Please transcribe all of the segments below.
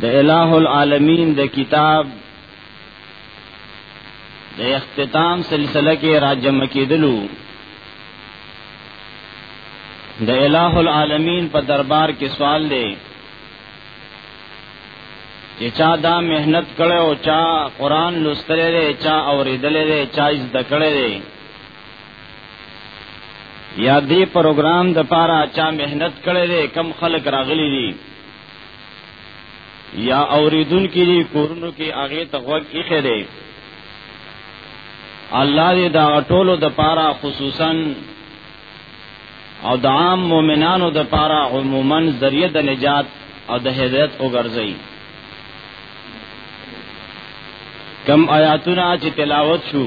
د الہ العالمین د کتاب د اختتام سلسله کې راجم کېدلو د الہ العالمین په دربار کې سوال دی چې چا دا مهنت کړو چا قران لوستلې چا اورېدلې چا زده کړې یا دې پروګرام د پاره چا مهنت کړې دې کم خلک راغلي دي یا اوریدون کې دي کورونو کې هغه تغوږ یې خېره الله دې دا ټولو د پاره خصوصا او د عام مؤمنانو د پاره عموما ذریعہ د نجات او د هدایت وګرځي کم آیاتونه چې تلاوت شو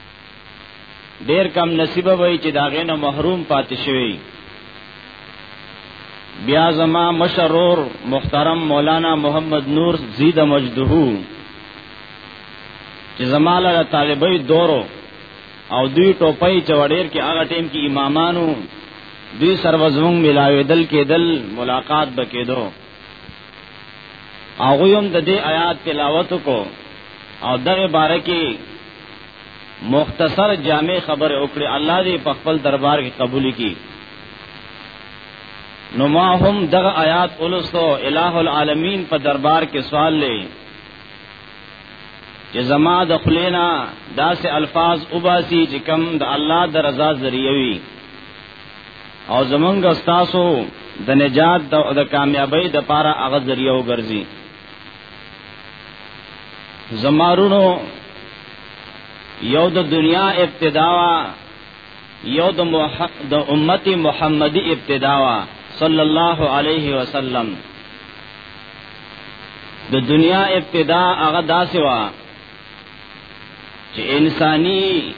ډیر کم نصیب وای چې دا غینه محروم پاتې شوی بیا زما مشرور محترم مولانا محمد نور زید مجدهو چې زما له طالبای دورو او دوی ټوپای چوړیر کې هغه ټیم کې امامانو دوی سروزمون ملاوي دل کې دل ملاقات بکې دو هغه هم د دې آیات تلاوت کو او دغه باره کې مختصر جامع خبر وکړي الله دې په خپل دربار کې قبول کړي نو ما هم دغه آیات ولستو الہ العالمین په دربار کې سوال لې چې زما د خلینا داسې الفاظ وباسي چې کم د الله د رضا ذریعہ وي او زمونږ استاسو د نجات د کامیابی د پاره هغه ذریعہ وګرځي زمارونو یو د دنیا ابتدا وا یو د د امت محمدی ابتدا وا صلی الله علیه وسلم د دنیا ابتدا هغه داسې وا چې انساني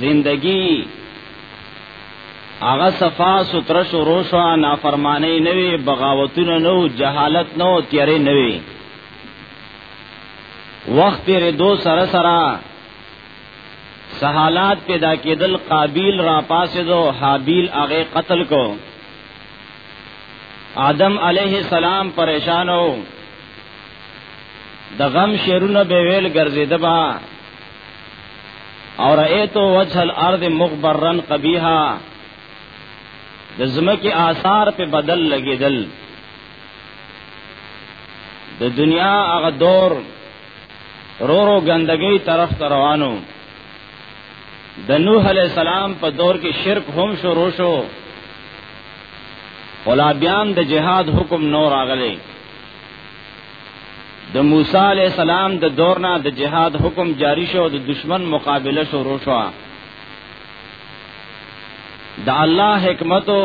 زندگی هغه صفا ستر شروع شو نافرمانی نه وی بغاوتونه نه جهالت نه تیارې نه وی وخت تیر دو سره سره سہالات پیدا کېدل قابیل را پاسې دو حابیل هغه قتل کو آدم علیہ السلام پریشانو د غم شعرونه به ویل ګرځیده با اور ایتو وجه الارض مغبرن قبیحا د زمکه آثار په بدل لګیدل د دنیا هغه دور رو رو ګندګي طرف ته روانو د نوح علی السلام په دور کې شرک هم شروع شو اولا بیان د جهاد حکم نور اغلی د موسی علی السلام د دور نه د جهاد حکم جاری شو د دشمن مقابله شروع شو د الله حکمتو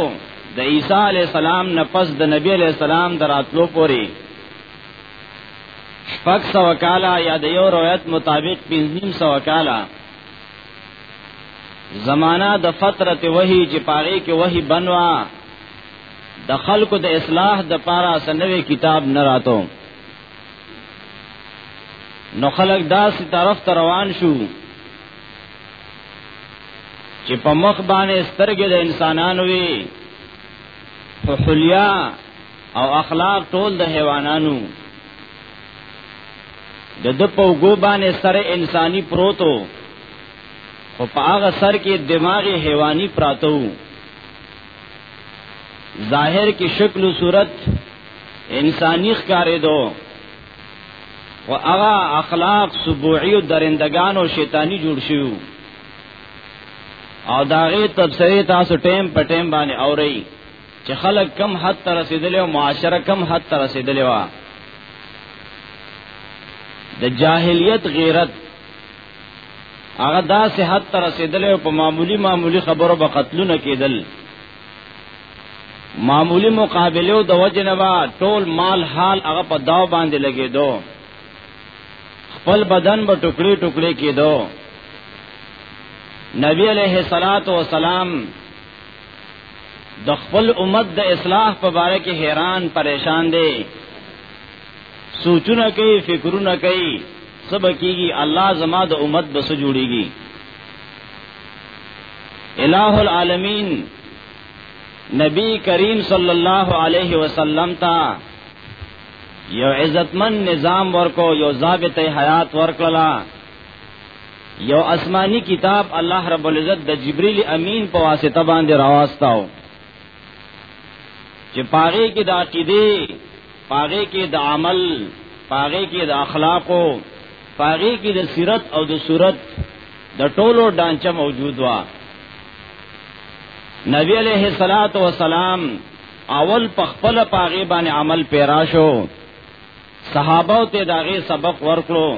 د عیسی علی السلام نه پس د نبی علی السلام دراتلو پوري شپږ سو کاله یا د یو روایت مطابق پنځم سو کاله زمانہ د فترت وحی چې پاره کې وحی بنوا د خلکو د اصلاح د پاره سنوي کتاب نه راتو نو خلک داسې طرف ته روان شو چې په مخ باندې سترګې د انسانانو وي په حلیا او اخلاق ټول د حیوانانو د د په وګو باندې سر انساني پروتو خو په هغه سر کې دماغي حیواني پراتو ظاهر کې شکل او صورت انساني ښکارې دو او هغه اخلاق سبوعي او درندگان او شیطانی جوړ شو او داغه تفسیر تاسو ټیم په ټیم باندې اوري چې خلک کم حد ته رسیدلی او معاشره کم حد ته رسیدلی و د جاهلیت غیرت هغه دا صحت تر رسیدل او په معمولی معمولی خبرو به قتلونه کېدل معمولی مقابله او د وجه نه با ټول مال حال هغه په داو باندې لګېدو خپل بدن به ټوکړي ټوکړي کېدو نبی علیہ الصلات والسلام د خپل امت د اصلاح په باره کې حیران پریشان دي سوچونه کوي فکرونه کوي سبا کیږي الله زما د امت بس جوړیږي الہ العالمین نبی کریم صلی الله علیه وسلم تا یو عزتمن نظام ورکو یو ضابط حیات ورکلا یو آسمانی کتاب الله رب العزت د جبرئیل امین په واسطه باندې راوستاو چې پاره کې د عقیده پاره کې د عمل پاره کې د اخلاقو پاره کې د سیرت او د صورت د ټولو ډانچه موجود و نبی علیہ الصلات والسلام اول په خپل پاغه باندې عمل پیرا شو صحابه ته داغه سبق ورکړو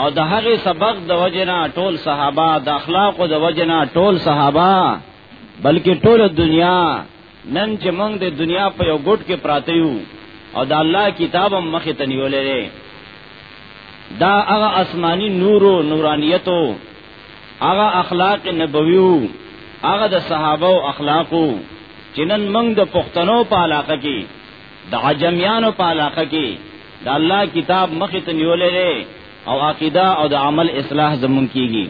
او د هغه سبق د وجنا ټول صحابه د اخلاق د وجنا ټول صحابه بلکې ټول دنیا نن چې موږ د دنیا په یو ګډ کې پراته یو او د الله کتاب هم مخې ته نیولې ده دا هغه آسمانی نور او نورانیتو هغه اخلاق نبویو هغه د صحابه او اخلاقو چې نن موږ د پښتنو په علاقه کې د عجمیانو په علاقه کې د الله کتاب مخې ته نیولې ده او عقیده او د عمل اصلاح زمون کیږي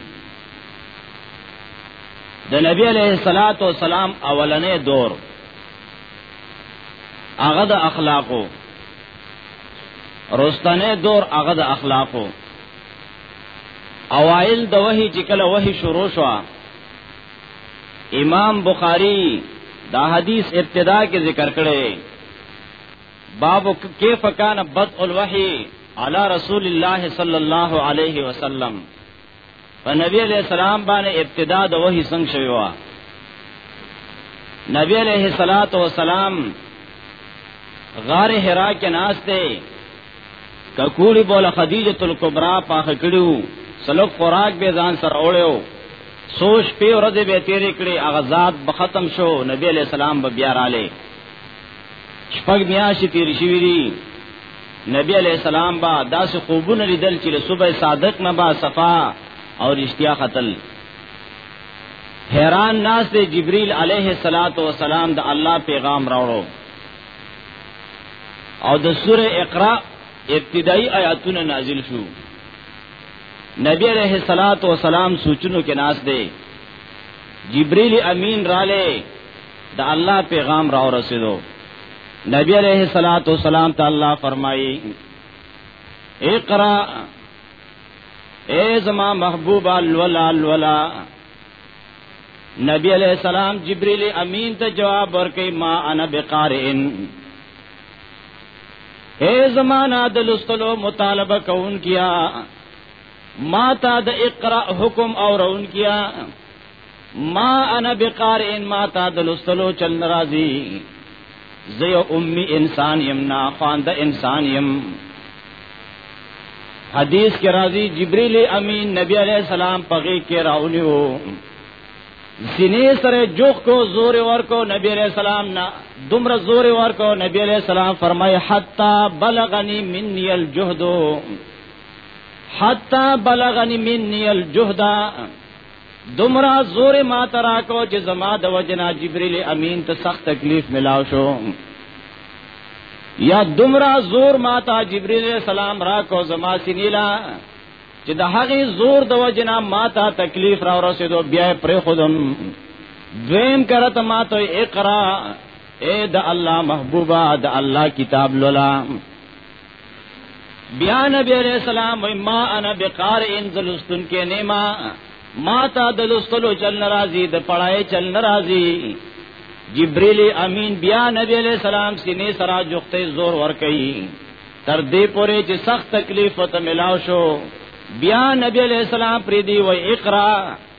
د نبی علیہ الصلات والسلام اولنې دور هغه د اخلاقو روستنې دور هغه د اخلاقو اوائل د وحی چې کله وحی شروع شو امام بخاری دا حدیث ابتدا کې ذکر کړي باب کیف کان بدء الوحی علی رسول الله صلی الله علیه وسلم په نبی علیہ السلام باندې ابتدا د وحی څنګه شوی و نبی علیہ الصلات والسلام غار حرا کې ناشته ککولی بوله خدیجه الکبرى پاخ کړیو سلوک خوراک به ځان سره اوړیو سوش په ورځ به تیرې کړې اغزاد به ختم شو نبی علیہ السلام به بیا رااله شپږ میاشتې تیر شوې دي نبی علیہ السلام با داسې خوبونه لیدل چې صبح صادق نه با صفا او رښتیا قتل حیران ناس دے جبریل علیہ الصلات والسلام د الله پیغام راوړو او د سوره اقرا ابتدائی آیاتونه نازل شو نبی علیہ الصلات والسلام سوچونو کې ناس دے جبریل امین رااله د الله پیغام را ورسېدو نبی علیہ الصلوۃ والسلام ته الله فرمایي اقرا اے زما محبوب الولا الولا نبی علیہ السلام جبرئیل امین ته جواب ورکړي ما انا بقارئن اے زمانہ د لستلو مطالبه کون کیا ما تا د اقرا حکم او رون کیا ما انا بقار ان ما تا دلستلو چل نرازی زی امی انسان یم نا خواند انسان یم حدیث کے راضی جبریل امین نبی علیہ السلام پغی کے راولی ہو سینے سر جوخ کو زور ور کو نبی علیہ السلام نا دمر زور ور کو نبی علیہ السلام فرمائے حتا بلغنی منی الجہدو حتا بلغنی منی الجہدہ دمرا زور ما ترا کو چې زما د وجنا جبريل امين ته سخت تکلیف ملاو شو یا دمرا زور ما تا جبريل سلام را کو زما سنیلا چې د هغه زور د وجنا ما تا تکلیف را ورسېدو بیا پر خودم دویم کرت ما ته اقرا اے د الله محبوبا د الله کتاب لولا بیا نبی علیہ السلام ما انا بقار انزل استن کې نیما ما تا د لستلو چل ناراضي د پړای چل ناراضي جبرئیل امین بیا نبی علیہ السلام سینې سرا جوخته زور ور کوي تر دې پورې چې سخت تکلیف ته ملاو شو بیا نبی علیہ السلام پری دی و اقرا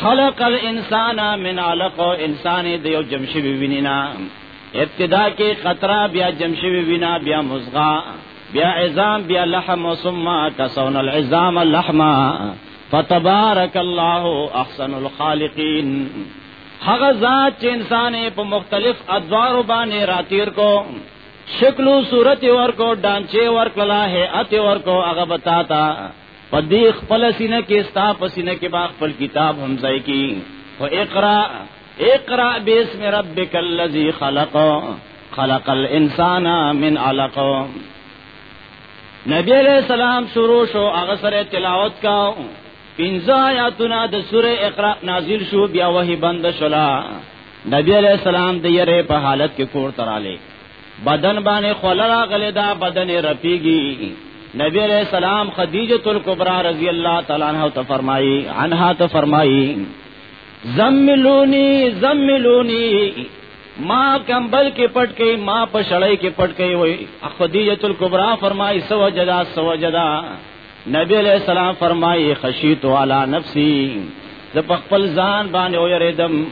خلق الانسان من علق انسان د یو جمشي وینینا ابتدا کې خطرہ بیا جمشي وینا بیا مزغا بیا عظام بیا لحم ثم کسون العظام لحما فتبارک الله احسن الخالقین هغه ذات چې انسان په مختلف ادوار باندې راتیر کو شکل او صورت ورکو ډانچه ورکلا ہے اته ورکو هغه بتاتا پدې خپل سینه کې ستا په سینه کې با خپل کتاب هم ځای کې او اقرا اقرا بسم ربک الذی خلق خلق الانسان من علق نبی علیہ السلام شروع شو هغه سره تلاوت کاو پنځه آیاتونه د سوره اقرا نازل شو بیا وحی بند شولا نبی علیہ السلام د یره په حالت کې کور تراله بدن باندې خول راغلی دا بدن رپیږي نبی علیہ السلام خدیجه الکبرى رضی الله تعالی عنها ته فرمایي عنها ته فرمایي زملونی زملونی ما کمبل کې پټ کې ما په شړای کې پټ کې وای خدیجه الکبرى فرمایي سو جدا سو جدا نبی علیہ السلام فرمایي خشیت علی نفسی ز په خپل ځان باندې ویریدم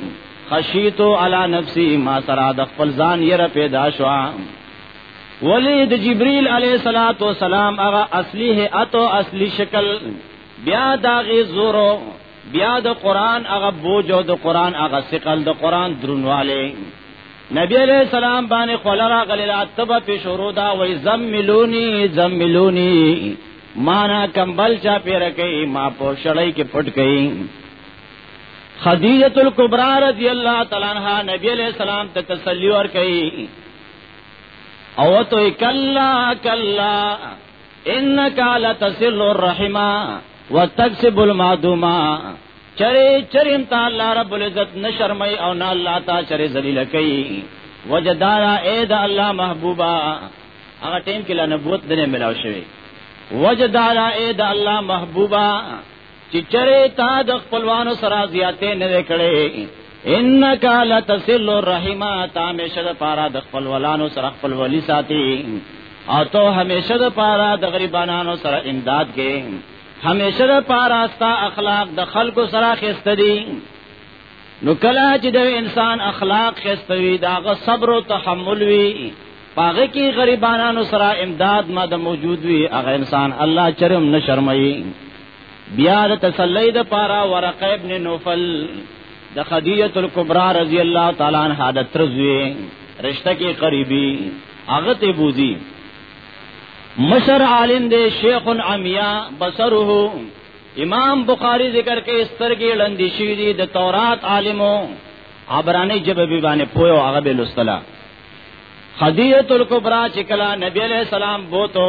خشیت علی نفسی ما سره د خپل ځان یې پیدا شو ولی د جبرئیل علیه الصلاۃ والسلام هغه اصلي هه اتو اصلي شکل بیا داغه زورو بیا د قران هغه بوج او د قران هغه ثقل د قران درنواله نبی علیہ السلام باندې خلرا غلیلا تب په شروع دا وای زملونی زملونی مانا کمبل چا پیر کوي ما په شړای کې پټ کوي خدیجه الکبرى رضی الله تعالی عنها نبی علیہ السلام ته تسلی ور کوي او تو کلا کلا انک لتسل الرحمه وتکسب المعدوما چرې چرې ته الله رب العزت نشرمای او نه الله تا چرې ذلیل کوي وجدارا اے دا الله محبوبا هغه ټیم کې لا نبوت دنه ملاو شوی وجدارا اے دا الله محبوبا چې چرې تا د خپلوانو سره زیاتې نه کړې انک لتسل الرحمه تامیشه د پارا د خپل ولانو سره خپل ولی ساتي او تو همیشه د پارا د غریبانو سره امداد کې همیشه د پارا ستا اخلاق د خلکو سره خسته دي نو کله چې د انسان اخلاق خسته وي داغه صبر او تحمل وي پاغه کې غریبانو سره امداد ما د موجود وي هغه انسان الله چرم نه شرمایي بیا د تسلی د پاره ورقه ابن نوفل د خدیجه الکبرى رضی الله تعالی عنها د ترزوی رشتہ کې قریبی هغه ته بوزي مشر عالم دی شیخ عمیا بصره امام بخاری ذکر کې سترګې لندې شوې دي د تورات عالمو عبرانی جببی باندې پویو هغه به لستلا خدیجه الکبرى چې کلا نبی علیہ السلام بوته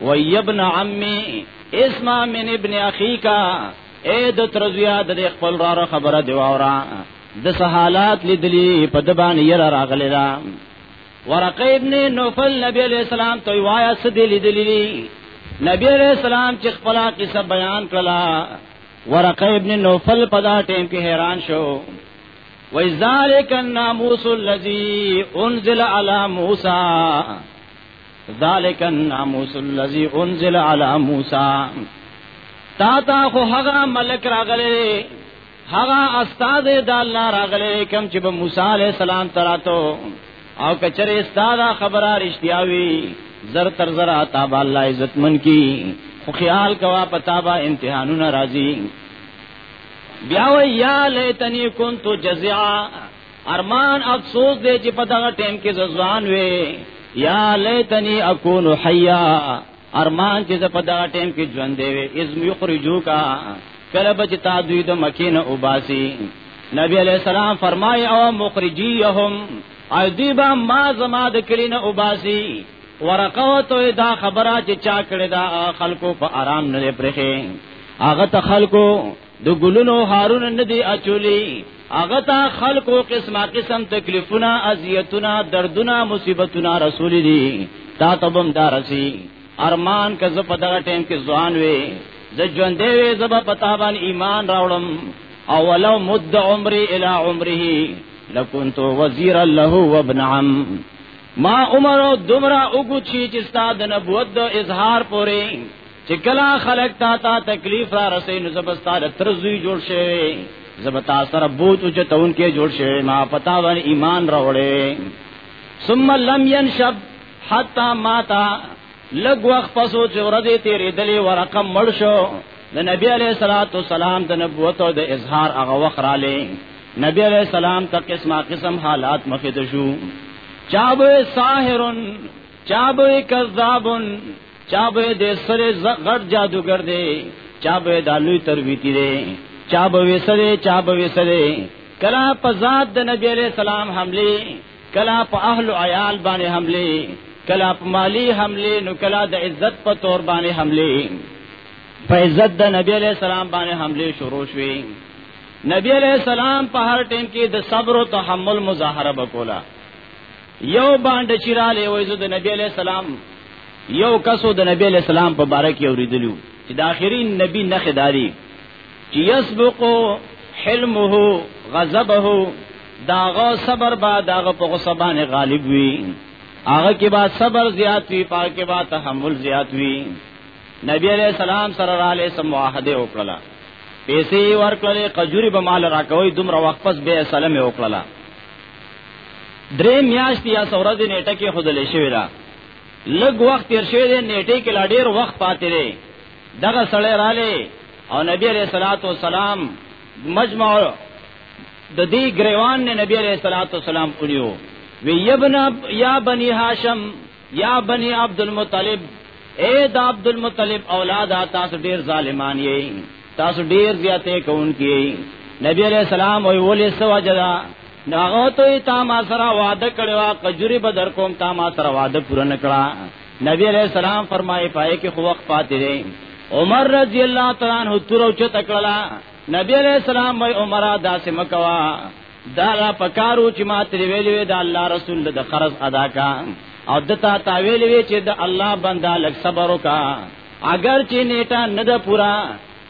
وی ابن عمی اسمع من ابن اخیکا اے د ترزویا د خپل را خبره دی واورا د سہالات لیدلی په د باندې یره راغلی دا ورقه ابن نوفل نبی علیہ السلام ته وایا سدی لیدلی نبی علیہ السلام چې خپل قصه بیان کړلا ورقه ابن نوفل په دا ټیم کې حیران شو وای ذالک الناموس الذی انزل علی موسی ذالک الناموس الذی انزل علی موسی تا تا خو هغه ملک راغلی هغه استاد د الله راغلی کوم چې به موسی علی السلام تراتو او کچره استاد خبره رښتیا وی زر تر زر تا با الله عزت من کی خو خیال کوا پتا با امتحانونه راځي بیا و یا لیتنی کنت جزعا ارمان افسوس دې چې په دغه ټیم کې ځوان وې یا لیتنی اكون حیا ارمان چې په دغه ټیم کې ژوند دی وې اذ یخرجو کا کله بچ تا دوی د مکینه وباسي نبی علیہ السلام فرمای او مخرجیهم ایدیبا ما زما د کلینه وباسي ورقوتو دا خبره چې چا کړی دا خلکو په آرام نه پرخې هغه ته خلکو د ګلونو هارونه ندی اچولی هغه ته خلکو قسمه قسم تکلیفونه اذیتونه دردونه مصیبتونه رسول دي تا تبم دارسی ارمان که زه په دغه ټیم کې ځوان وې زه ژوندې وې زه په پتا باندې ایمان راوړم او ولو مد عمري الى عمره لکنت وزیرا له وابن عم ما عمر دومره وګچی چې ستاد نبوت د اظهار پورې چې کله خلق تا تا تکلیف را رسې نو زبستاره ترزوی جوړ شي زبتا سره بوت او چتون کې جوړ شي ما پتا باندې ایمان راوړې ثم لم ينشب حتا ماتا لګ وخت پسو چې ورځې تیرې دلې ورقم مړ شو د نبی علیہ الصلوۃ والسلام د نبوت او د اظهار هغه وخت را لې نبی علیہ السلام ته قسمه قسم حالات مخې ته شو چابه ساحرن چابه کذابن چابه دې سره غټ جادوګر دې چابه دالوی ترویتی دې چابه وسره چابه وسره کلا په ذات د نبی علیہ السلام حمله کلا په اهل عیال باندې حمله کلا په مالی حمله نو کلا د عزت په تور باندې حمله په عزت د نبی علیہ السلام باندې حمله شروع شوه نبی علیہ السلام په هر ټیم کې د صبر او تحمل مظاهره وکولا یو باندې چې را لوي زو د نبی علی السلام یو کسو د نبی علی السلام په باره کې اوریدلو چې د اخرین نبی نه خداري چې یسبق حلمه غضبه داغه صبر با داغه په غصه باندې غالب وي هغه کې با صبر زیات وي پاک کې با تحمل زیات وي نبی علیہ السلام سره را علیہ سم واحده وکړه پیسې ورکړلې قجوري به مال راکوي دومره وخت پس به سلام وکړه درې میاشتې یا سورځ نیټه کې خودلې شوې ده لږ وخت تیر شوی دی نیټه کې لا ډیر وخت پاتې دی دغه سړی رااله او نبی علیہ الصلوۃ والسلام مجمع د دې گریوان نه نبی علیہ الصلوۃ والسلام اونیو وی یبنا یا بنی هاشم یا بنی عبد المطلب اے دا عبد المطلب اولاد تاسو ډیر ظالمان یې تاسو ډیر زیاتې کوونکی نبی علیہ السلام وی ولې سو جدا ناغو ته تا ما سره وعده کړو کجوري بدر کوم تا ما سره وعده پوره نکړه نبی علیہ السلام فرمایي پای کې خو وخت پاتې دی عمر رضی الله تعالی عنہ تر او چت کړلا نبی علیہ السلام وی عمره داسې مکوا دا را پکارو چې ما تری ویلې وی دا الله رسول د قرض ادا کا او دتا تا ویلې وی چې د الله بندا لک صبر وکا اگر چې نیټه نه ده پورا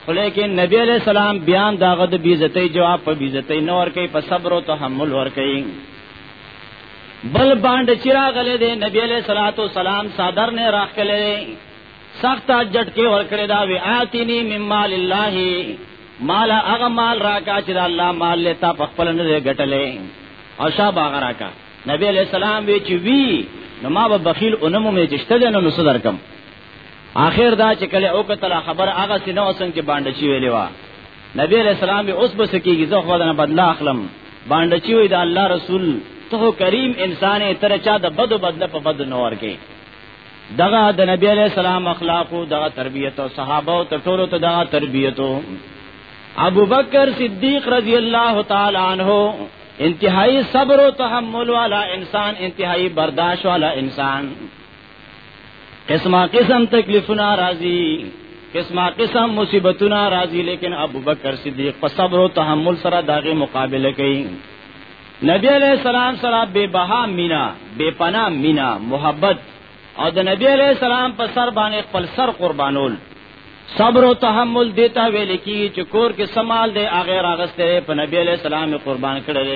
ولیکن نبی علیہ السلام بیان داغه د بیزتۍ جواب په بیزتۍ نه ور کوي په صبر او تحمل ور کوي بل باندې چراغ لې دې نبی علیہ الصلوۃ والسلام صادر نه راخلې سخت جټکه ورکړی دا وی آتینی مم مال الله مال هغه مال راکا چې الله مال لتا په خپل نه غټلې او شابه هغه راکا نبی علیہ السلام وی چې وی نو ما به بخیل اونمو می چشته نه نو صدر کم آخر دا چې کله او کتل خبر هغه سينو اسن کې باندې چی ویلې وا نبی علیہ السلام به اوس بس کېږي زه خو نه بدلا اخلم باندې چی وی دا الله رسول ته کریم انسان تر چا د بدو بدله په بد نور کې دغه د نبی علیہ السلام اخلاق او دغه تربیت او صحابه او ټولو ته دغه تربیت ابو بکر صدیق رضی الله تعالی عنہ انتہائی صبر و تحمل والا انسان انتہائی برداشت والا انسان قسمہ قسم تکلیفنا راضی قسمہ قسم مصیبتنا راضی لیکن ابو بکر صدیق په صبر و تحمل سره داغه مقابله کوي نبی علیہ السلام سره بے بها مینا بے پنا مینا محبت او د نبی علیہ السلام په سر باندې خپل سر قربانول صبر او تحمل دیتا ویل کی چې کور کې سمال دی هغه راغسته په نبی علیہ السلام قربان کړل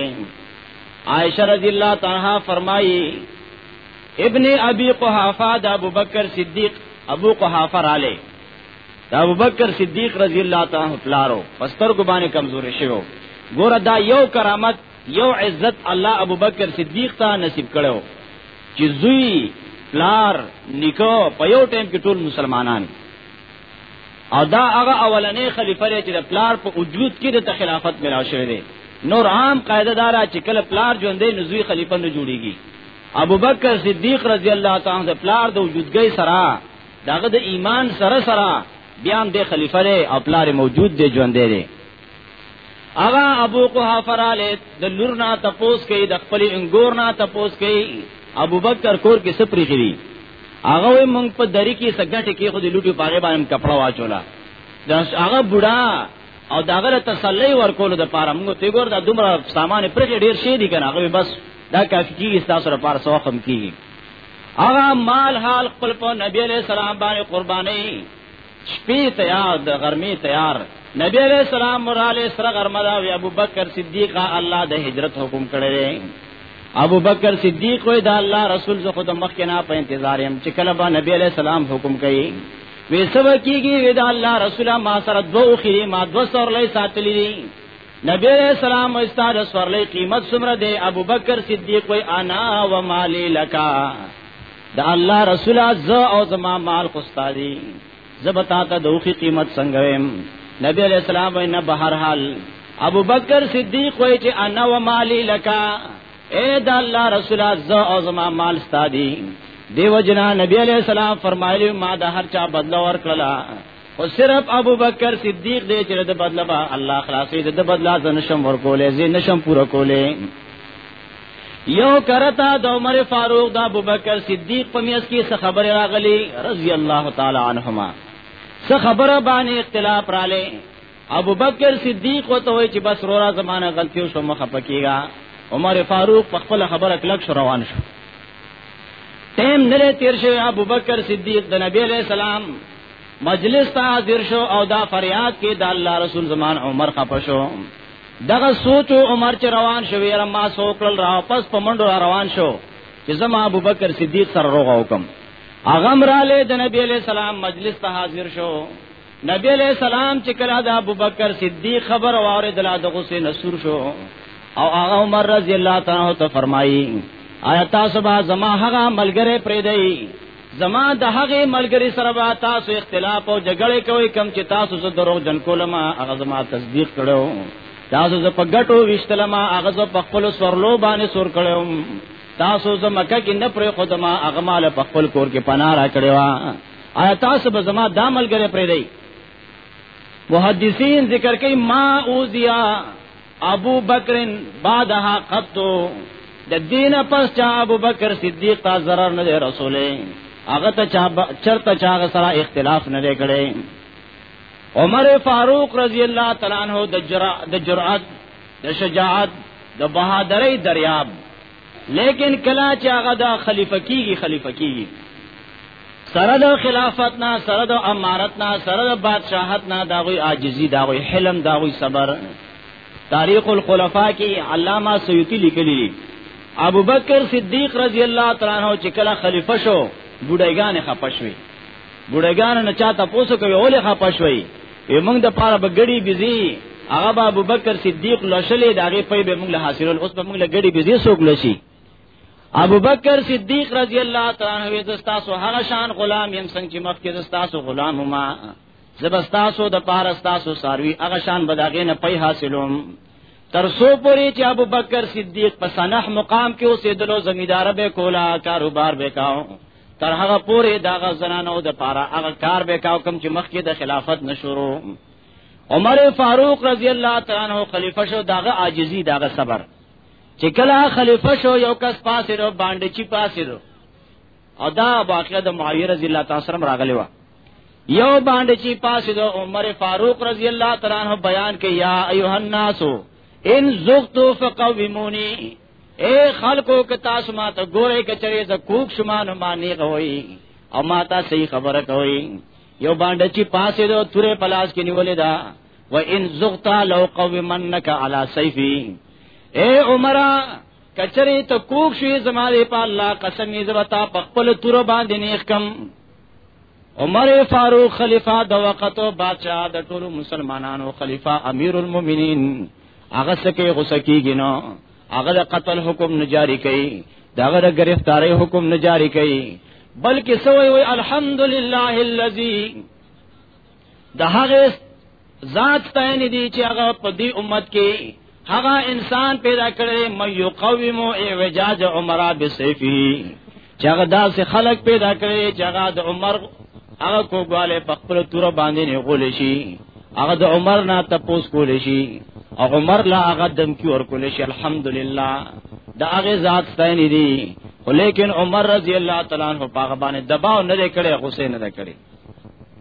عائشہ رضی اللہ تعالی فرمائی ابن ابی قحافہ دا ابو بکر صدیق ابو قحافہ رالے دا ابوبکر صدیق رضی الله تعالی پلارو پستر کو باندې کمزوري شوو ګوره دا یو کرامت یو عزت الله ابوبکر صدیق ته نصیب کړو چې زوی پلار نکو په یو ټیم کې ټول مسلمانان او دا هغه اولنې خلیفہ لري چې د پلار په وجود کې د خلافت ملاو شوی دی نور عام قاعده دار چې کله پلار ژوندې نزوی خلیفہ نه جوړیږي ابوبکر صدیق رضی الله تعالی عنہ پلار د وجودګۍ سره داغه د ایمان سره سره بیا هم د خلیفہ دی او پلار موجود دی ژوند دی اغا ابو قحافه را لید د لور نه تپوس کوي د خپل انګور نه تپوس کوي ابو بکر کور کې سپری کړی هغه وي مونږ په دری کې سګټه کې خو د لوټي پاغه باندې کپڑا واچولا دا هغه بوډا او داغه تسلی ورکول د پاره موږ ته ګور دا دومره سامان پرې ډیر شي دي کنه هغه بس دا کافي کیږي تاسو لپاره څه وخت کیږي هغه مال حال خپل په نبی علیہ السلام باندې قرباني شپې تیار د غرمې تیار نبی علیہ السلام مراله سره غرمه دا وی ابو بکر صدیق الله د هجرت حکم کړی ابو بکر صدیق وی دا الله رسول زه خود مخ کې نه په انتظار يم چې کله به نبی علیہ السلام حکم کوي وی سبا کیږي وی دا الله رسول ما سره دوه خیره ما دوه سر لې ساتلې نبی علیہ السلام استاد سورلې قیمت څومره دی ابو بکر صدیق وای انا و مالی لکا دا الله رسول از او زما مال قستادی زبتا ته دوخي قیمت څنګه ویم نبی علیہ السلام وای نه بهر حال ابو بکر صدیق وای چې انا و مالی لکا اے دا الله رسول از او زما مال استادی دیو جنا نبی علیہ السلام فرمایلی ما دا هر چا بدلا ور کړلا او صرف ابو بکر صدیق دې چې د بدله با الله خلاصې د بدلا زنشم ورکولې زې نشم پوره کولې یو کرتا د عمر فاروق د ابو بکر صدیق په میاس کې څه خبره راغلی رضی الله تعالی عنهما څه خبره باندې اختلاف رااله ابو بکر صدیق وته وای چې بس رورا زمانہ غلطي شو مخ پکېګا عمر فاروق په خپل خبره کلک شو روان شو ټیم نه تیر شوی ابو بکر صدیق د نبی علیہ السلام مجلس ته حاضر شو او دا فریاد کې د الله رسول زمان عمر خپه شو دغه سوچ عمر چې روان شو یې ما سوکل را واپس په منډو روان شو چې زما ابوبکر صدیق سره روغ وکم اغم را لې د نبی علیہ السلام مجلس ته حاضر شو نبی علیہ السلام چې کله د ابوبکر صدیق خبر واره د لاده غصه نسور شو او هغه عمر رضی الله تعالی عنہ ته فرمایي آیا تاسو به زما هغه ملګری پرې دی زما د هغه ملګری سره به تاسو اختلاف او جګړه کوي کم چې تاسو زه درو جن کولما هغه زما تصدیق کړو تاسو زه په ګټو وشتلما هغه زه په خپل سورلو باندې سور کړو تاسو زه مکه کې نه پرې خدما هغه مال په خپل کور کې پناه را کړو آیا تاسو به زما د ملګری پرې دی محدثین ذکر کوي ما اوذیا ابو بکر بعدها قطو د دین پس چا ابو بکر صدیق تا zarar نه رسوله هغه ته چا چرته چا سره اختلاف نه لګړې عمر فاروق رضی الله تعالی عنہ د جرأت د جرأت د شجاعت د بہادرۍ دریاب لیکن کلا چې هغه د خلیفہ کیږي خلیفہ کیږي سره د خلافت نه سره د امارت نه سره د بادشاہت نه دا غوي عاجزي دا غوي حلم دا غوي صبر تاریخ الخلفاء کې علامہ سیوطی لیکلی ابو بکر صدیق رضی الله تعالی عنہ چې کله خلیفہ شو بډایګان خپشوي بډایګان نه چاته پوسو کوي اولې خپشوي موږ د پاره بغړی بيزي هغه ابو بکر صدیق لشلې داغه په به موږ له حاصلول اوس به موږ له غړي بيزي سوق لشي ابو بکر صدیق رضی الله تعالی عنہ زستا سو هغه شان غلام يم څنګه چې مخکې زستا سو غلام ما زبستا سو د پار استا سو ساروي هغه شان بداګه نه پي حاصلوم تر سو پوری چې ابو بکر صدیق په سنح مقام کې اوسېدلو زمیدار به کولا کاروبار به کاو تر هغه پوری دا غزنانو د پارا هغه کار به کاو کم چې مخکې د خلافت نشورو عمر فاروق رضی الله تعالی عنہ خلیفہ شو داغه عاجزی داغه صبر چې کله خلیفہ شو یو کس پاسې رو باندې چې پاسې رو او دا واقعه د معاویه رضی الله تعالی سره راغلی و یو باندې چې پاسې د عمر فاروق رضی الله تعالی عنہ بیان کې یا ایها الناس ان زغت فقومونی اے خلقو که تاسو ما ته ګورې کچرې ز کوک شما نه معنی غوي او ما ته صحیح خبره کوي یو باندې چې پاسې د تورې پلاس کې نیولې ده و ان زغت لو قومنک علی سیفی اے عمرہ کچری ته کوک شوی زماره په الله قسم یې زبتا په خپل تور باندې نیخ کم عمر فاروق خلیفہ د وخت او بادشاہ د ټولو مسلمانانو خلیفہ امیر المؤمنین هغه سکه غوسه کیږي نو هغه د قتل حکم نه جاری کړي داغه د گرفتاری حکم نه جاری کړي بلکې سوی وی الحمدلله الذی د هغه ذات ستاینه دي چې هغه په دې امت کې هغه انسان پیدا کړي مې یو قوم او اعوجاج عمره بسیفی چې هغه داسې خلق پیدا کړي چې هغه د عمر هغه کوګواله په خپل تور باندې نه غول شي هغه د عمر نه تپوس کول شي او عمر لا هغه دم کی ور کول شي الحمدلله دا هغه ذات ستاینه دي ولیکن عمر رضی الله تعالی عنہ په هغه باندې دباو نه کړي غصه نه کړي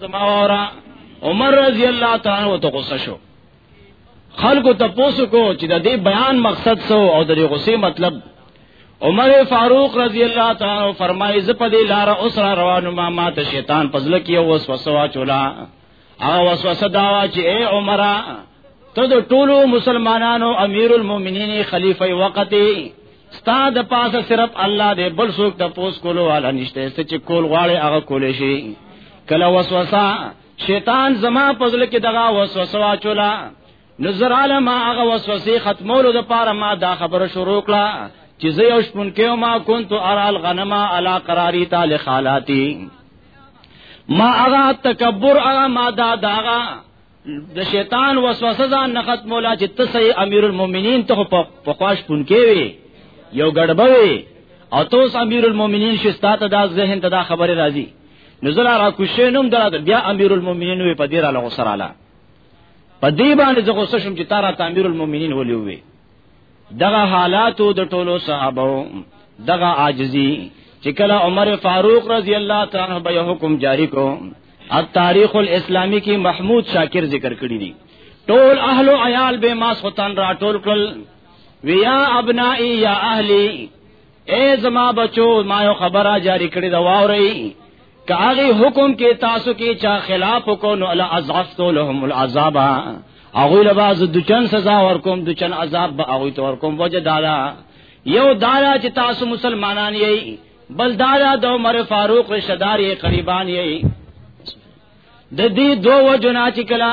زما ورا عمر رضی الله تعالی عنہ ته غوسه شو خلکو ته پوسو کو چې د دې بیان مقصد سو او د غصې مطلب عمر فاروق رضی الله تعالی عنہ فرمایي ز په دې لار اوس را روانو ما ما ته شیطان پزله کې وسوسه واچولا او وسوسه دا وا چې اے عمره ته د ټولو مسلمانانو امیر المؤمنین خلیفہ وقتی ستا د پاسه صرف الله دې بل څوک ته پوس کولو والا نشته څه چې کول غواړي هغه کولې شي کله وسوسه شیطان زما پزله کې دغه وسوسه واچولا نظر عالم هغه وسوسه ختمولو د پاره ما دا خبره شروع کړه چې زه یو شپون کې ما كنت ارى الغنم على قراري تعالی خالاتي ما هغه تکبر هغه ما دا داغه د شیطان وسوسه ځان نه ختمولا چې ته سي امیر المؤمنین ته په خواش پون کې وي یو ګډبوي او توس امیر المؤمنین شستا ته دا ذهن ته دا خبره راځي نزل را کوشه نوم درا بیا امیر المؤمنین وي په دې را لغو سره اعلی په دې باندې زه غوسه شم چې تارا امیر المؤمنین ولې وي دغه حالاتو د ټولو صحابه دغه عاجزی چې کله عمر فاروق رضی الله تعالی عنہ به حکم جاری کو ا تاریخ الاسلامی کې محمود شاکر ذکر کړی دی ټول اهل او عیال به ما سوتان را ټول کړل ویا ابنائی یا اهلی اے زما بچو ما یو خبره جاری کړی دا واوري کاغه حکم کې تاسو کې چا خلاف کو نو الا عذابت لهم العذاب هغه له باز د چن سزا ورکوم د چن عذاب به هغه تور کوم وجه دادا یو دادا چې تاسو مسلمانان یې بل دادا د عمر فاروق رشدار یې قریبان یې د دې دوه وجنا چې کلا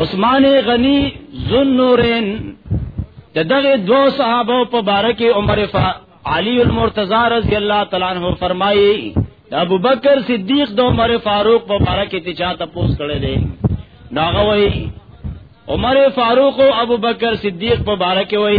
عثمان غنی ذن نورین د دغه دو صحابه په باره کې عمر ف علی المرتضی رضی الله تعالی عنہ فرمایي ابو بکر صدیق د عمر فاروق په باره کې ته چاته پوس کړي دي ناغه وای عمر فاروق او ابو بکر صدیق په باره کې وای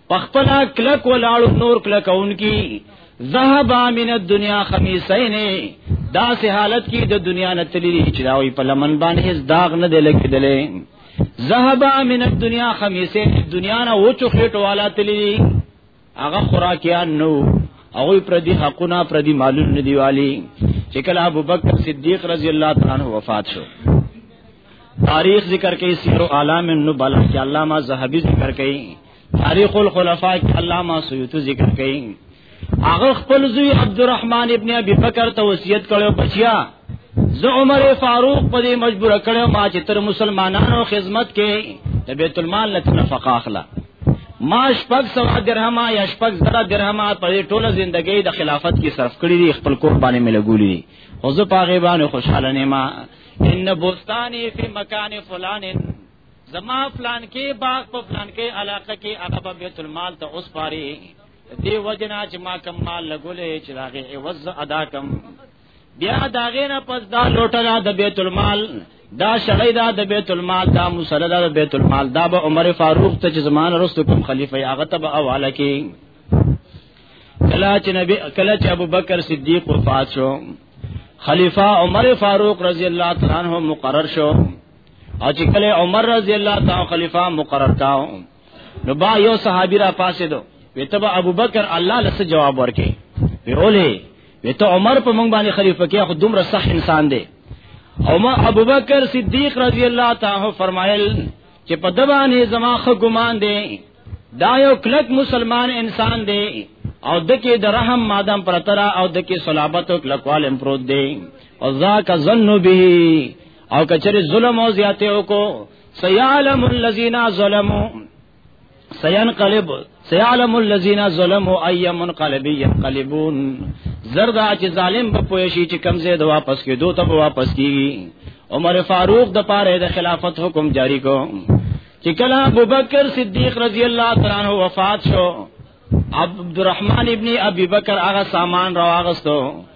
پخپلا کلک ولاړو نور کلکون کی ذهب من الدنيا خميسين دا سه حالت کی د دنیا نه تللی چې دا وی په لمن باندې هیڅ داغ نه دی لګیدلې ذهب من الدنيا خميسين دنیا نه و چو خېټ والا تللی هغه خوراکیان نو هغه پر دې حقونه پر دې معلوم نه دی والی چې کله ابوبکر صدیق رضی الله تعالی عنہ وفات شو تاریخ ذکر کوي سیر عالم النبلہ چې علامہ زاهبی ذکر کوي تاریخ الخلفاء علامہ سیوطی ذکر کړي هغه خپل زوی عبدالرحمن ابن ابي بکر ته وصیت کړو بچیا زه عمر فاروق په دې مجبور کړو ما چې تر مسلمانانو خدمت کې د بیت المال نه نفقه اخلا ما شپږ سو درهم یا شپږ زره درهم په ټوله ژوندۍ د خلافت کې صرف کړی دي خپل کور باندې ملګولې دي خو زه پاغه باندې خوشاله نه ما ان بوستانی فی مکان فلان زما پلان کې باغ په پلان کې علاقه کې هغه په بیت المال ته اوس پاري دی وجنا چې ما کم مال لګولې چې راغې عوض ادا کم بیا داغه نه پس دا لوټه دا د بیت المال دا شړې دا د بیت المال دا مسله دا د بیت المال دا به عمر فاروق ته چې زمانه رسول کوم خلیفہ هغه ته به حواله کې کلا چې نبی کلا چې ابوبکر صدیق وفات شو خلیفہ عمر فاروق رضی الله تعالی عنہ مقرر شو او چې کله عمر رضی الله تعالی خلیفہ مقرر کاو نو با یو صحابي را پاسې دو وته به ابوبکر الله لسه جواب ورکې ویولې وته عمر په مونږ باندې خلیفہ کې خو دومره صح انسان دی عمر ابوبکر صدیق رضی الله تعالی فرمایل چې په دبانې زما خو ګمان دی دا یو کلک مسلمان انسان دی او دکې د رحم مادم پرترا او دکې صلابت او کلکوال امپروت دی او ذاک ظن به او کچری ظلم او زیاته وکړو سیعلم الذین ظلموا سینقلب سیعلم الذین ظلموا ای منقلب ينقلبون زردا چې ظالم په پوه شي چې کمزې د واپس کې دوه ته واپس کیږي عمر فاروق د پاره د خلافت حکم جاری کو چې کله ابوبکر صدیق رضی الله تعالی عنہ وفات شو عبدالرحمن ابن ابي بکر هغه سامان راوغستو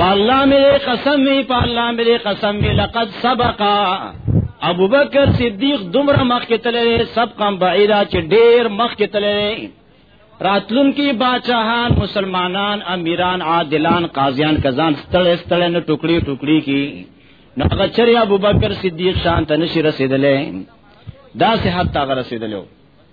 بالله مې قسم وی بالله مې قسم وی لقد سبقا ابو بکر صدیق دومره مخ کې تللی سبقا بعیدا چې ډیر مخ کې تللی راتلون کی بادشاہان مسلمانان امیران عادلان قاضیان کزان ستړ ستړ نه ټوکړي ټوکړي کی نو هغه چریا ابوبکر صدیق شان ته نشي رسیدلې دا صحت تا رسیدلو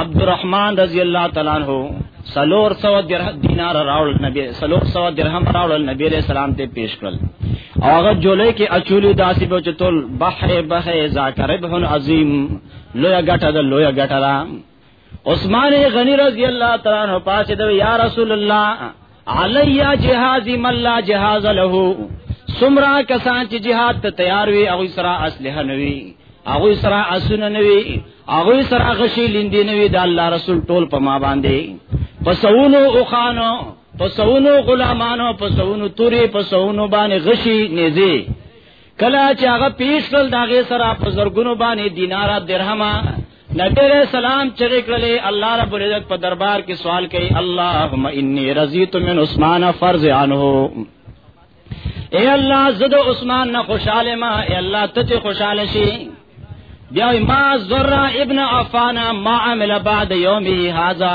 عبدالرحمن رضی الله تعالی عنہ سلور سو دینار راول نبی سلور سو درهم راول نبی علیہ السلام ته پیش کړل او هغه جولې کې اچولی داسې به چتول بحر بحر ذاکربه عظیم لوی غټه ده لوی غټه را عثمان غنی رضی الله تعالی عنہ پاسه د یا رسول الله علی جهازی من لا جهاز له سمرا کسان چې جهاد ته تیار وي او سره اسلحه نوي او سره اسونه نوي او سره غشي لیندې نوي د الله رسول ټول په ما باندې پسونو او خانو پسونو غلامانو پسونو توري پسونو باندې غشي نيزي کلا چې هغه پیښل داغه سره په زرګونو باندې دینارا درهمه نبی علیہ السلام چغې کړلې الله رب العزت په دربار کې سوال کوي اللهم انی رضیت من عثمان فرض عنه اے الله زد عثمان نه خوشاله ما اے الله ته خوشاله شي بیا ما زرا ابن عفان ما عمل بعد یومه هذا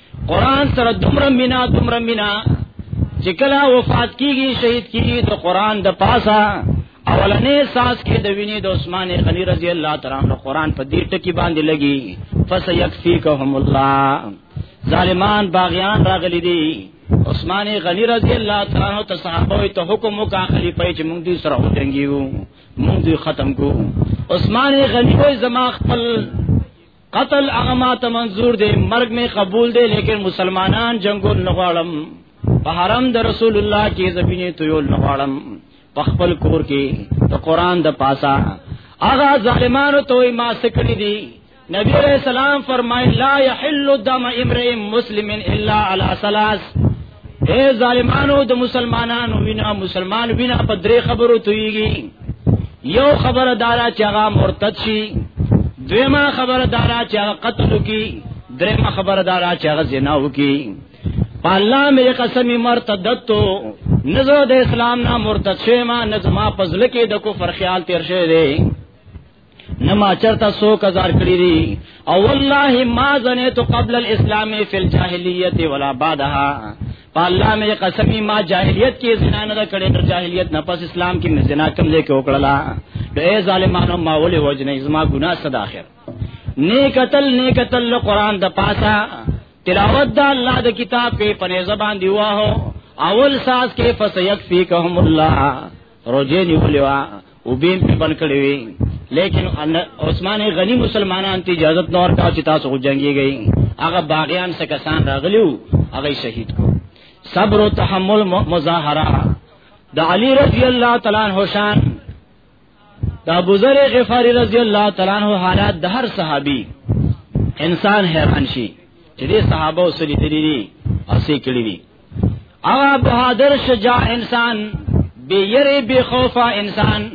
قران سره دومره مینا دومره مینا چې کله وفات کیږي شهید کیږي د قران د پاسا اولنې ساس کې د ویني د عثمان غنی رضی الله تعالی عنہ قران په دې ټکی باندې لګي فسيكفيكهم الله ظالمان باغیان راغلي دي عثمان غنی رضی الله تعالی عنہ ته صحابه ته حکم وکا خلیفہ چې موږ دې سره وجنګیو موږ دې ختم کو عثمان غنی وای زما خپل قتل هغه ما ته منظور دی مرګ می قبول دی لیکن مسلمانان جنگول نه غواړم په حرم د رسول الله کې زبینه تویول نه غواړم په خپل کور کې د قران د پاسا هغه ظالمانو ته ما سکړی دی نبی علیہ السلام فرمائے لا يحل دم امرئ مسلم الا على ثلاث اے ظالمانو د مسلمانانو وینا مسلمان وینا په درې خبرو تویږي یو خبره دارا چې هغه مرتد شي دویمه خبره دارا چې هغه قتل کی دریمه خبره دارا چې هغه زنا وکي په الله مې قسم مرتدتو نزو د اسلام نه مرتد شوی ما نظم په ځل کې د کفر خیال تیر شوی دی نما چرتا سو کزار کړی دی او والله ما زنیت قبل الاسلام فی الجاهلیت ولا بعدها الله می قسمی ما جاهلیت کې زنا نه کړې تر جاهلیت نه پس اسلام کې می زنا کم دې کې وکړلا ډېر ظالمانو ما ولې وجنې زما ګناه صدا اخر نیک قتل نیک قتل قران د پاسا تلاوت د الله د کتاب په پنه زبان دی واه اول ساز کې فسیکفیکهم الله روزه نیولې وا او بیم په بن کړې وي لیکن عثمان غنی مسلمانان ته اجازه نور کا چې تاسو خو جنگي گئی هغه باغیان څخه کسان راغلیو هغه شهید کو صبر او تحمل مظاهره د علی رضی الله تعالی عنہ شان د ابو ذر غفاری رضی الله تعالی عنہ حالات د هر صحابي انسان حیران شي چې دې صحابه وسلی دي او سې کړی دي اغا بہادر شجاع انسان بے یری بے خوفا انسان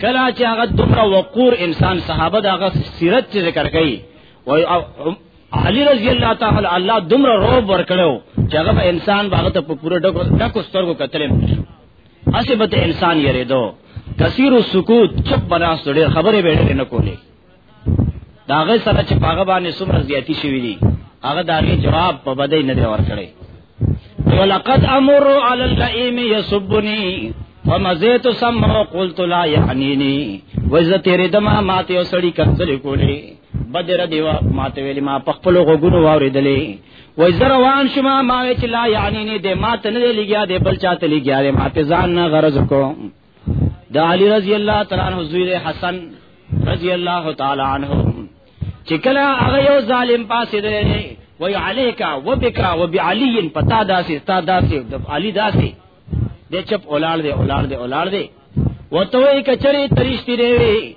کلا چې هغه دومره وقور انسان صحابه دغه سیرت چې ذکر کړي او علی رضی الله تعالی الله دومره روب ورکړو چې هغه انسان باغ ته په پوره ډکو ډکو سترګو کتلم اسی به انسان یې ریدو کثیر السکوت چپ بناست ډېر خبرې به ډېر نه کولې داغه سره چې پاغه باندې څومره زیاتی شوی دی هغه داغه جواب په بدی نه دی ورکړی ولقد امر على اللئيم يسبني فمزيت سم قلت لا يعنيني وزه تیرې دما ماته وسړی کنځلې کولې بدر دیوا ماته ویلې ما په خپل غوګونو واورېدلې وای زه روان شوم ما چې لا یعنی نه دې ماته نه لګیا دې بل چاته لګیا دې ماته ځان نه غرض کوم دا علی رضی الله تعالی عنہ زوی حسن رضی الله تعالی عنہ چې کله هغه یو ظالم پاسې دی وای علیکا وبکا وبعلی پتا داسې تا داسې د علی داسې د چپ اولاد دی اولاد دی اولاد دی وته وای کچری ترشتي دی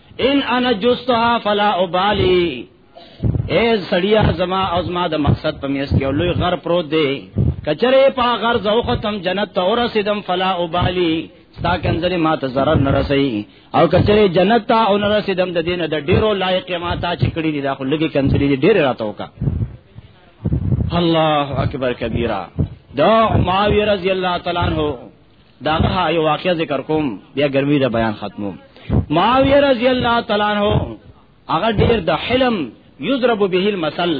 ان انا جستها فلا ابالی اے سړیا زما او زما د مقصد په میس کې لوی غر پروت دی کچره پا غر زو ختم جنت ته ورسیدم فلا ابالی ستا کنځلې ما ته zarar نه رسي او کچره جنت ته او نه رسیدم د دینه د ډیرو لایق ما ته چې کړی دي دا خو لګي کنځلې دي ډیر راته وکا الله اکبر کبیره دا معاویه رضی الله تعالی عنہ دا هغه یو واقعیا ذکر کوم بیا ګرمي د بیان ختمو معاویه رضی الله تعالی عنہ هغه ډیر د حلم یضرب به المثل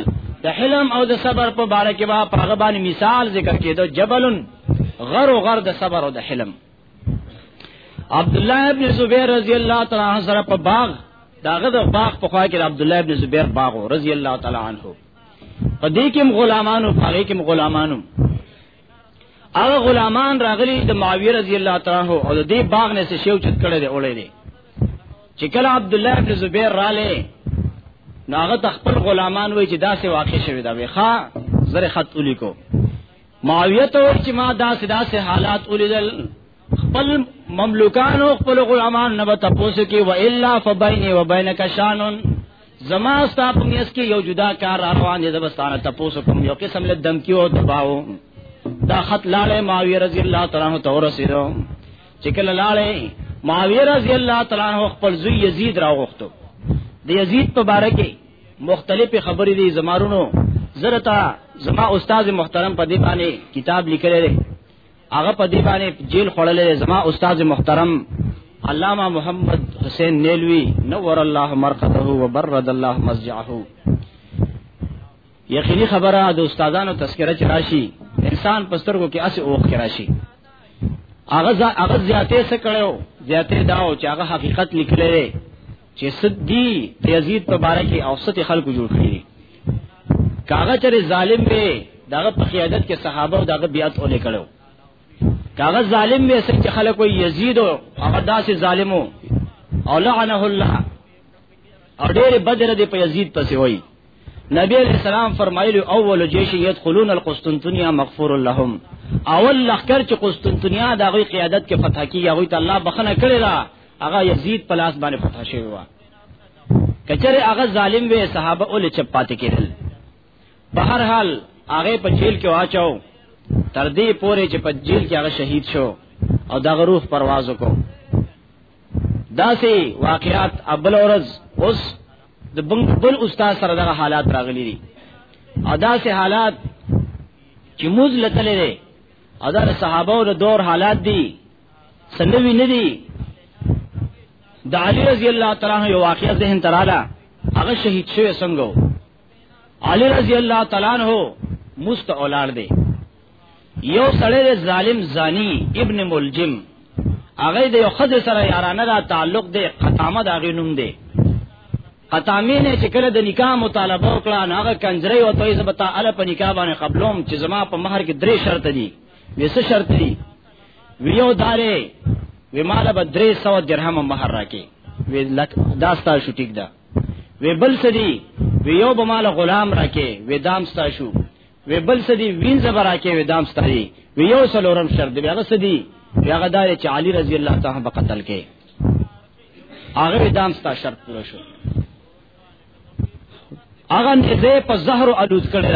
د حلم او د صبر په باره کې با په هغه باندې مثال ذکر کېدو جبلن غر او غر د صبر او د حلم عبد الله ابن زبیر رضی الله تعالی عنہ سره په باغ داغه د باغ په خوا کې عبد الله ابن زبیر باغ رضی الله تعالی عنہ په دې کې غلامانو په دې کې غلامانو هغه غلامان راغلي د معاویه رضی الله تعالی عنہ او د دې باغ نه څه شیو چت کړي دی اولې دی چې کله عبد الله ابن زبیر رااله ناغه تخپل غلامان وای چې داسې واقع شوی دا وی ښا زره خط الیکو معاویه ته چې ما داسې داسې حالات ولیدل خپل مملوکان او خپل غلامان نه تاسو کې و الا فبین و بینک شانن زما ستا په میس کې یو جدا کار روان دي زبستانه تاسو کوم یو قسم له دمکی او دباو دا خط لاله ماوی رضی الله تعالی عنہ تور رسیدو چې کله لاله ماوی رضی الله تعالی عنہ خپل زوی یزید راغوښتو د یزید په باره کې مختلف خبرې دي زمارونو زرتا زما استاد محترم په دې باندې کتاب لیکلی دی هغه په دې باندې جیل خړلې زما استاد محترم علامہ محمد حسین نیلوی نور الله مرقده وبرد الله مسجعه یقیني خبره د استادانو تذکرہ چې راشي انسان پسترګو کې اسه اوخ کې راشي هغه هغه زیاتې څه کړو زیاتې داو چې هغه حقیقت لیکلې چې سدي د یزید په باره کې اوسط خلکو جوړ کړی کاغه چر ظالم به دغه په قیادت کې صحابه او دغه بیعت اولې کړو کاغه ظالم به سچ خلکو یزید او هغه داسې ظالمو او لعنه الله او ډېر بدر دې په یزید پسې وای نبی علیہ السلام فرمایلی اول جیش یدخلون القسطنطنیه مغفور لهم اول لخر چې قسطنطنیه دغه قیادت کې فتح کیږي هغه ته الله بخنه کړی هغه یزید په لاس باندې فتح شوی و کچره هغه ظالم وې صحابه اول چپ پاتې کېدل په هر حال هغه په جیل کې واچاو تر دې پورې چې په جیل کې هغه شهید شو او دا روح پرواز وکړو داسې واقعات ابل اورز اوس د بل استاد سره دغه حالات راغلي دي او داسې حالات چې موز لتلې دي او دا صحابه او دور حالات دي سنوی ندی د علی رضی الله تعالی عنہ یو واقعیا ذهن تراله هغه شهید شوی څنګه علی رضی الله تعالی عنہ مست اولاد دی یو سړی ظالم زانی ابن ملجم هغه د یو خد سره یارانه دا تعلق دی قطامه دا غینوم دی قطامه نه چې کله د نکاح مطالبه وکړه نه هغه کنجری او توې زبتا ال په نکاح باندې قبلوم چې زما په مہر کې درې شرط دي وسه شرط دي ویو دارې وی مال به درې سو درهم مہر راکې وی لک دا ستا شو ټیک ده وی بل سدی وی یو به مال غلام راکې وی دام ستا شو وی بل سدی وین زبر راکې وی دام ستا دی وی یو سلورم شرط دی هغه سدی هغه دار چې علی رضی الله تعالی په قتل کې هغه دام ستا شرط پوره شو هغه نه زه په زهر الوز کړی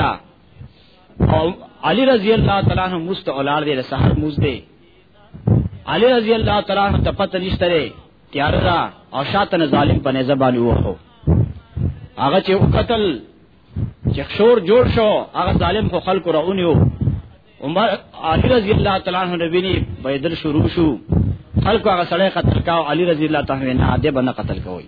او علی رضی الله تعالی عنہ مست اولاد دې سحر موز دې علی رضی الله تعالی عنہ ته پته نشته لري تیار را او شاتن ظالم په نزه باندې وو هغه چې وکتل چې شور جوړ شو هغه ظالم خو خلق راونیو عمر علی رضی الله تعالی عنہ نبی ني بيدل شروع شو خلق هغه سړی قتل کاو علی رضی الله تعالی عنہ نه دې بنه قتل کوي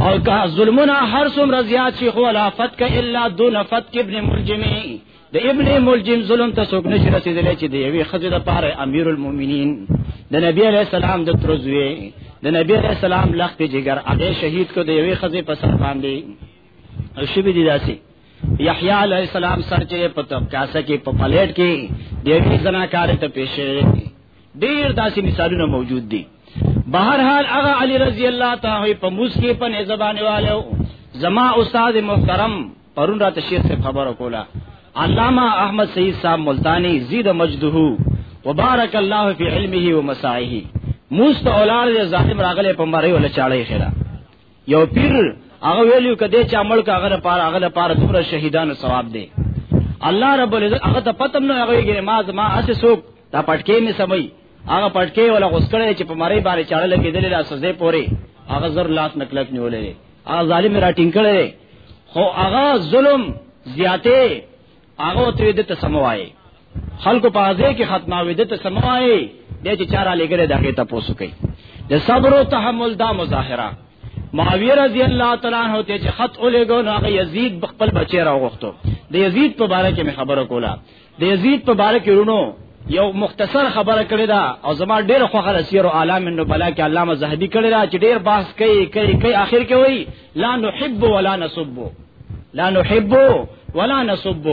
او که ظلمنا هر څومره زیات شي خو لا فتک الا دون فتک ابن ملجم د ابن ملجم ظلم ته څوک نشي رسیدلی چې د یوې خزې د پاره امیر المؤمنین د نبی علیہ السلام د ترزوی د نبی علیہ السلام لخت جګر هغه شهید کو د یوې خزې په سر باندې او شی به دي داسي یحیی علیہ السلام سر چې په تب کاسه کې په پلیټ کې د یوې زناکار ته پیښې ډیر داسې مثالونه موجود دي بهر حال هغه علی رضی الله تعالی په مسکی په نزبانه والو زما استاد محترم پرون راته شیخ سے خبر کولا علامہ احمد سید صاحب ملتانی زید مجده وبارک الله فی علمه و مساعیه موست اولاد ظالم راغله په مړی ولا چاړی خیره یو پیر هغه ویلو کده چې عمل کا هغه پار هغه پار دومره شهیدانو ثواب دی الله رب العزت هغه ته پتم نه هغه ګره ما ما اسه سوک دا پټکې می سمي هغه پټکې ولا غسکړې چې په مری باندې چاړه لګېدلې لا سزې پوري هغه زر لاس نکلک نیولې هغه ظالم را ټینګړې خو هغه ظلم زیاته هغه ته دې ته سموای خلکو په ازه کې ختماوي دې ته سموای دې چې چاره لګره دغه ته پوسو کوي د صبر او تحمل دا مظاهره معاویه رضی الله تعالی عنہ ته چې خط اولېګو نو هغه یزید خپل بچی راغوښتو د یزید په باره کې خبره کوله د یزید په باره کې رونو یو مختصر خبره کړې ده او زما ډېر خوخه رسیر او عالم نو بلا کې علامه زهبي کړې ده چې ډېر باس کوي کوي کوي اخر کې وایي لا نحب ولا نسب لا نحب ولا نسب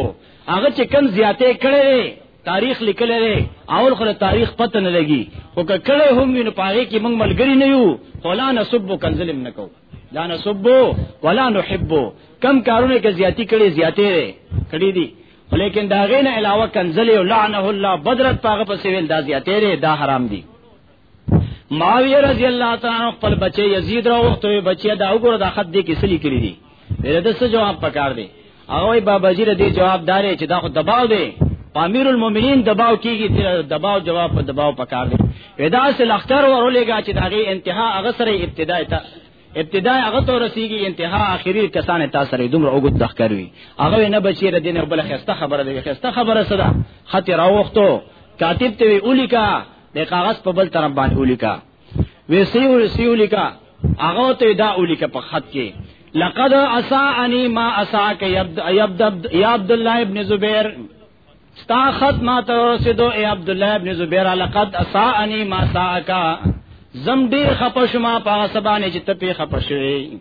هغه چې کم زیاتې کړې تاریخ لیکل لري اول خو تاریخ پته نه لګي او که کله هم وینو پاره کې موږ ملګری نه یو ولا نسب کنزلم نکو لا نسب ولا نحب کم کارونه کې زیاتی کړي زیاتې کړي دي لیکن دا غین علاوه کنزلی او لعنه الله بدرت پاغه په سیویل دا زیاته ری دا حرام دی معاویه رضی الله تعالی عنہ خپل بچی یزید را وخته بچی دا وګوره دا خط دی کې سلی کړی دی ورته څه جواب پکار دی هغه بابا جی ردی جواب دار چې دا خو دباو دی امیر المؤمنین دباو کیږي چې دباو جواب په دباو پکار دی ودا سه لختر ورولېګا چې داغه انتها هغه سره ابتدا ته ابتدا هغه تو رسیږي انتها اخري کسان تاسو سره دومره وګت دخ کوي هغه نه بچی ر دینه بل خسته خبره دی خسته خبره صدا خطر اوختو کاتب ته اولیکا د کاغذ په بل طرف باندې اولیکا وی سیو سیو لیکا هغه ته دا اولیکا په خط کې لقد اسانی ما اساک یبد یبد یا عبد الله ابن زبیر ستا خط ما ته رسیدو اے عبد الله ابن زبیر لقد اسانی ما ساکا زم ډیر خپشما په سبانه چې ته په خپشوي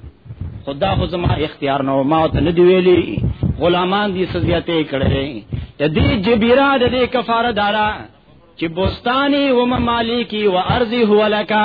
خدا خو زما اختیار نه ما ته نه دی ویلي غلامان دي سزیاته کړي د دې جبیرا د دې کفاره دارا چې بوستانی و ممالکی و ارضی هو لکا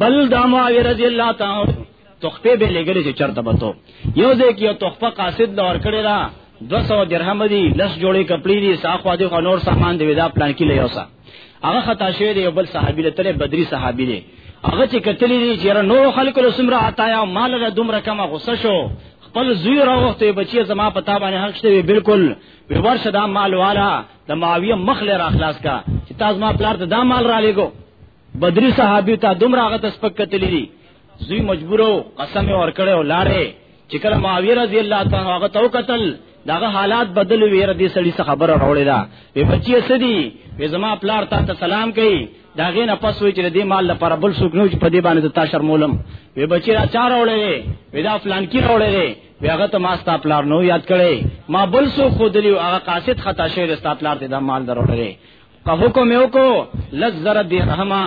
بل دا معاویه رضی الله تعالی تخفه به لګلې چې چرته بتو یو ځای کې یو تخفه قاصد لور کړی را 200 درهم دی لس جوړې کپړې دي ساخو دي خو نور سامان دی ودا پلان کې لیوسا هغه خطا شوی دی یو بل صحابي له تله بدري صحابي دی هغه چې کتلې دي چې را نور خلکو له سمره عطایا مال له دومره کمه غوسه شو خپل زوی راوخته بچی زما پتا باندې حق شته بالکل به ورشه دا مال والا د معاویه مخ له اخلاص کا چې تاسو ما پلار ته دا مال را لګو بدری صحابي ته دومره هغه تسبق کتلی دي زوی مجبورو قسم ور کړو لاړې چې کله معاویه رضی الله تعالی هغه تو قتل داغه حالات بدل وی ردی سړی څخه خبر راوړی دا وی بچی سدی وی زما پلار تا ته سلام کوي داغه نه پس وی چې دې مال لپاره بل څوک نه چې په دې باندې تا شرمولم وی بچی را چار راوړی وی دا فلان کی راوړی وی هغه ته ما ستا پلار نو یاد کړي ما بل څوک خودلی هغه قاصد خطا شوی ستا پلار ته دا مال دروړی په حکم یو کو لزر درهما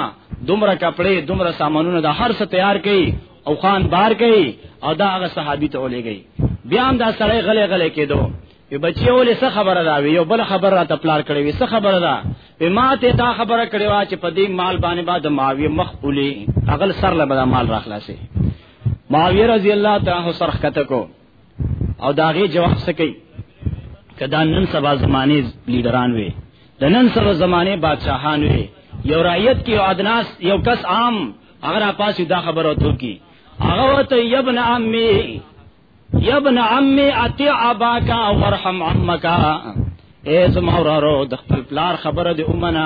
دومره کپڑے دومره سامانونه د هر څه تیار کړي او خان بار کړي او دا هغه صحابي ته ولېږي بیا هم دا سړی غلې غلې کېدو وی بچی ولې څه خبره دا وی یو بل خبر را ته پلار کړی وی څه خبره دا وی ما ته دا خبره کړی وا چې په دې مال باندې بعد ماوی مخ اولی اغل سر له بل مال را خلاصې ماوی رضی الله تعالی سرخ کته کو او داغه جواب سکی کدا نن سبا زمانه لیډران وي د نن سبا زمانه بادشاہان وي یو رعیت کې ادناس یو کس عام هغه را پاسې دا خبره وته کی هغه وته یبن عمي یبن عمي اتی اباکا ورحم عمکا اے زما ورارو د خپل پلار خبره دی اومنه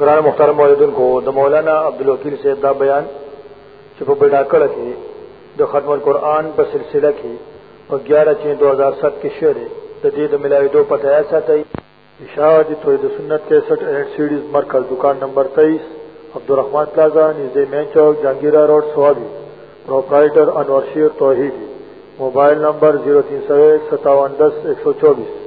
ګران محترم اوریدونکو د مولانا عبدالوکیل صاحب دا بیان چې په بډا کړه کې د ختم القرآن په سلسله کې په 11 چې 2007 کې شعر د دې د ملاویدو پته یا ساتي اشاعت توحید سنت 61 اینڈ سیډیز مرکز دکان نمبر 23 عبدالرحمن پلازا نږدې مین چوک جهانگیرا روډ سوابي پرپرایټر انور شیر توحید موبایل نمبر 03015710124